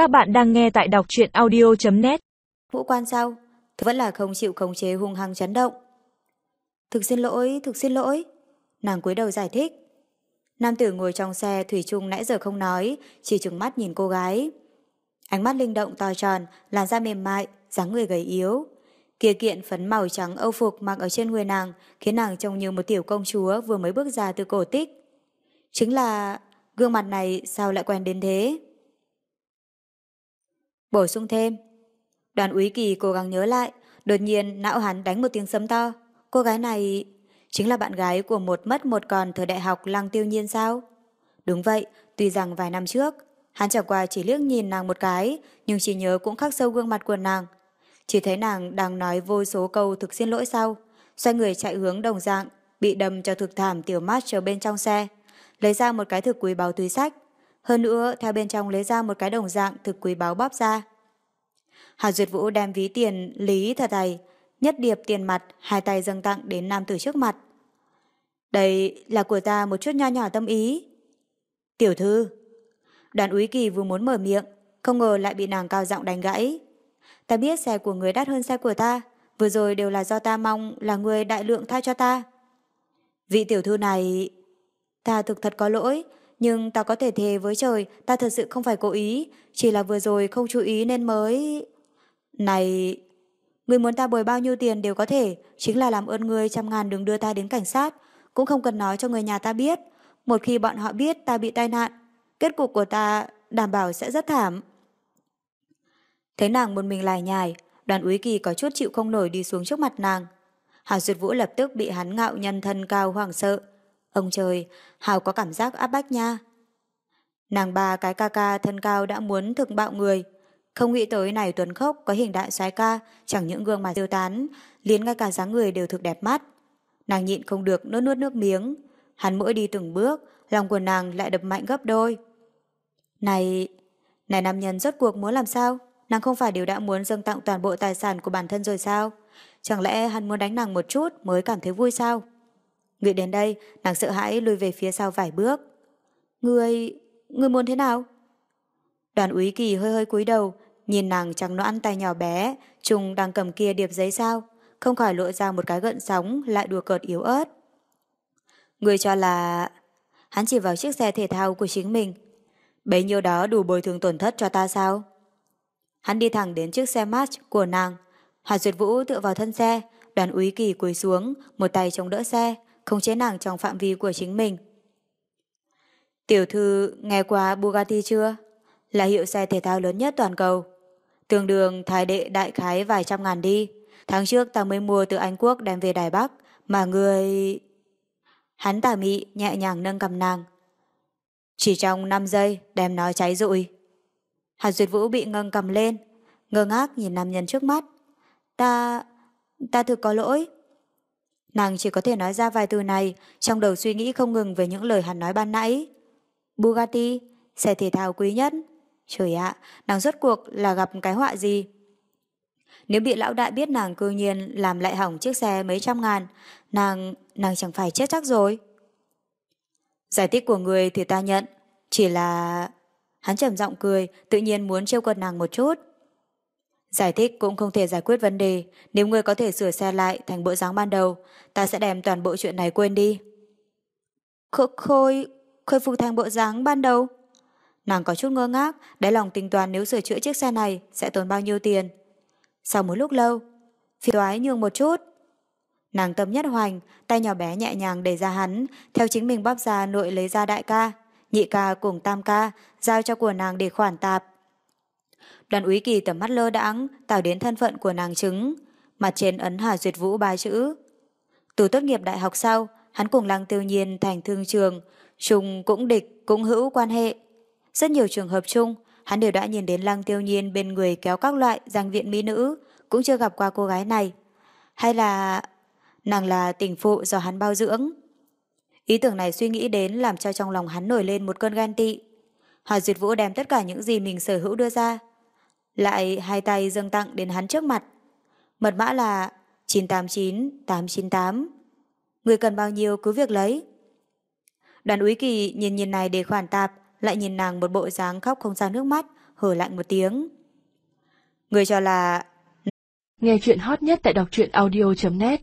Các bạn đang nghe tại đọc truyện audio.net Vũ quan sau, vẫn là không chịu khống chế hung hăng chấn động. Thực xin lỗi, thực xin lỗi. Nàng cúi đầu giải thích. Nam tử ngồi trong xe Thủy chung nãy giờ không nói, chỉ trừng mắt nhìn cô gái. Ánh mắt linh động to tròn, làn da mềm mại, dáng người gầy yếu. Kia kiện phấn màu trắng âu phục mặc ở trên người nàng khiến nàng trông như một tiểu công chúa vừa mới bước ra từ cổ tích. Chính là gương mặt này sao lại quen đến thế? Bổ sung thêm. Đoàn úy kỳ cố gắng nhớ lại, đột nhiên não hắn đánh một tiếng sấm to. Cô gái này chính là bạn gái của một mất một còn thời đại học lăng tiêu nhiên sao? Đúng vậy, tuy rằng vài năm trước, hắn chẳng qua chỉ liếc nhìn nàng một cái, nhưng chỉ nhớ cũng khắc sâu gương mặt của nàng. Chỉ thấy nàng đang nói vô số câu thực xin lỗi sau, xoay người chạy hướng đồng dạng, bị đâm cho thực thảm tiểu mát trở bên trong xe, lấy ra một cái thực quý báo túi sách, hơn nữa theo bên trong lấy ra một cái đồng dạng thực quý báu bóp ra. Hà Duyệt Vũ đem ví tiền lý thật thầy, nhất điệp tiền mặt, hai tay dâng tặng đến nam tử trước mặt. Đây là của ta một chút nho nhỏ tâm ý. Tiểu thư, đoàn úy kỳ vừa muốn mở miệng, không ngờ lại bị nàng cao giọng đánh gãy. Ta biết xe của người đắt hơn xe của ta, vừa rồi đều là do ta mong là người đại lượng tha cho ta. Vị tiểu thư này... Ta thực thật có lỗi, nhưng ta có thể thề với trời ta thật sự không phải cố ý, chỉ là vừa rồi không chú ý nên mới... Này... Người muốn ta bồi bao nhiêu tiền đều có thể, chính là làm ơn người trăm ngàn đừng đưa ta đến cảnh sát, cũng không cần nói cho người nhà ta biết. Một khi bọn họ biết ta bị tai nạn, kết cục của ta đảm bảo sẽ rất thảm. Thấy nàng một mình lải nhải, đoàn úy kỳ có chút chịu không nổi đi xuống trước mặt nàng. Hà Duyệt Vũ lập tức bị hắn ngạo nhân thân cao hoảng sợ. Ông trời, Hào có cảm giác áp bách nha. Nàng ba cái ca ca thân cao đã muốn thực bạo người. Không nghĩ tới này tuấn khốc có hình đại soái ca, chẳng những gương mà tiêu tán, liền ngay cả dáng người đều thực đẹp mắt. Nàng nhịn không được nuốt nuốt nước miếng. Hắn mỗi đi từng bước, lòng của nàng lại đập mạnh gấp đôi. Này, này nam nhân rốt cuộc muốn làm sao? Nàng không phải đều đã muốn dâng tặng toàn bộ tài sản của bản thân rồi sao? Chẳng lẽ hắn muốn đánh nàng một chút mới cảm thấy vui sao? Nghĩ đến đây, nàng sợ hãi lùi về phía sau vài bước. Người... người muốn thế nào? Đoàn úy kỳ hơi hơi cúi đầu, nhìn nàng trắng noãn tay nhỏ bé, trùng đang cầm kia điệp giấy sao, không khỏi lộ ra một cái gợn sóng lại đùa cợt yếu ớt. Người cho là... Hắn chỉ vào chiếc xe thể thao của chính mình. Bấy nhiêu đó đủ bồi thường tổn thất cho ta sao? Hắn đi thẳng đến chiếc xe match của nàng. Hà Duyệt Vũ tựa vào thân xe, đoàn úy kỳ cúi xuống, một tay chống đỡ xe, không chế nàng trong phạm vi của chính mình. Tiểu thư nghe qua Bugatti chưa? Là hiệu xe thể thao lớn nhất toàn cầu. Tương đương thái đệ đại khái vài trăm ngàn đi. Tháng trước ta mới mua từ Anh Quốc đem về Đài Bắc, mà người... Hắn tà mị nhẹ nhàng nâng cầm nàng. Chỉ trong 5 giây đem nó cháy rụi. Hạt Duyệt Vũ bị ngâng cầm lên, ngơ ngác nhìn nam nhân trước mắt. Ta... ta thực có lỗi. Nàng chỉ có thể nói ra vài từ này, trong đầu suy nghĩ không ngừng về những lời hắn nói ban nãy. Bugatti, xe thể thao quý nhất. Trời ạ, nàng rốt cuộc là gặp cái họa gì? Nếu bị lão đại biết nàng cư nhiên làm lại hỏng chiếc xe mấy trăm ngàn, nàng, nàng chẳng phải chết chắc rồi. Giải thích của người thì ta nhận, chỉ là... Hắn trầm giọng cười, tự nhiên muốn trêu cợt nàng một chút. Giải thích cũng không thể giải quyết vấn đề, nếu ngươi có thể sửa xe lại thành bộ dáng ban đầu, ta sẽ đem toàn bộ chuyện này quên đi. Khôi, khôi, khôi phục thành bộ dáng ban đầu. Nàng có chút ngơ ngác, đáy lòng tính toán nếu sửa chữa chiếc xe này sẽ tốn bao nhiêu tiền. Sau một lúc lâu, phi toái nhường một chút. Nàng tâm nhất hoành, tay nhỏ bé nhẹ nhàng đẩy ra hắn, theo chính mình bóp ra nội lấy ra đại ca, nhị ca cùng tam ca, giao cho của nàng để khoản tạp. Đoàn úy kỳ tầm mắt lơ đãng tạo đến thân phận của nàng chứng. Mặt trên ấn Hà Duyệt Vũ ba chữ. Từ tốt nghiệp đại học sau, hắn cùng Lăng Tiêu Nhiên thành thương trường, trùng cũng địch, cũng hữu quan hệ. Rất nhiều trường hợp chung, hắn đều đã nhìn đến Lăng Tiêu Nhiên bên người kéo các loại giang viện mỹ nữ, cũng chưa gặp qua cô gái này. Hay là nàng là tình phụ do hắn bao dưỡng? Ý tưởng này suy nghĩ đến làm cho trong lòng hắn nổi lên một cơn ghen tị. Hà Duyệt Vũ đem tất cả những gì mình sở hữu đưa ra, lại hai tay dâng tặng đến hắn trước mặt. Mật mã là 989898. Người cần bao nhiêu cứ việc lấy. Đoàn úy kỳ nhìn nhìn này để khoản tạp, lại nhìn nàng một bộ dáng khóc không ra nước mắt, hở lạnh một tiếng. Người cho là... Nghe chuyện hot nhất tại đọc truyện audio.net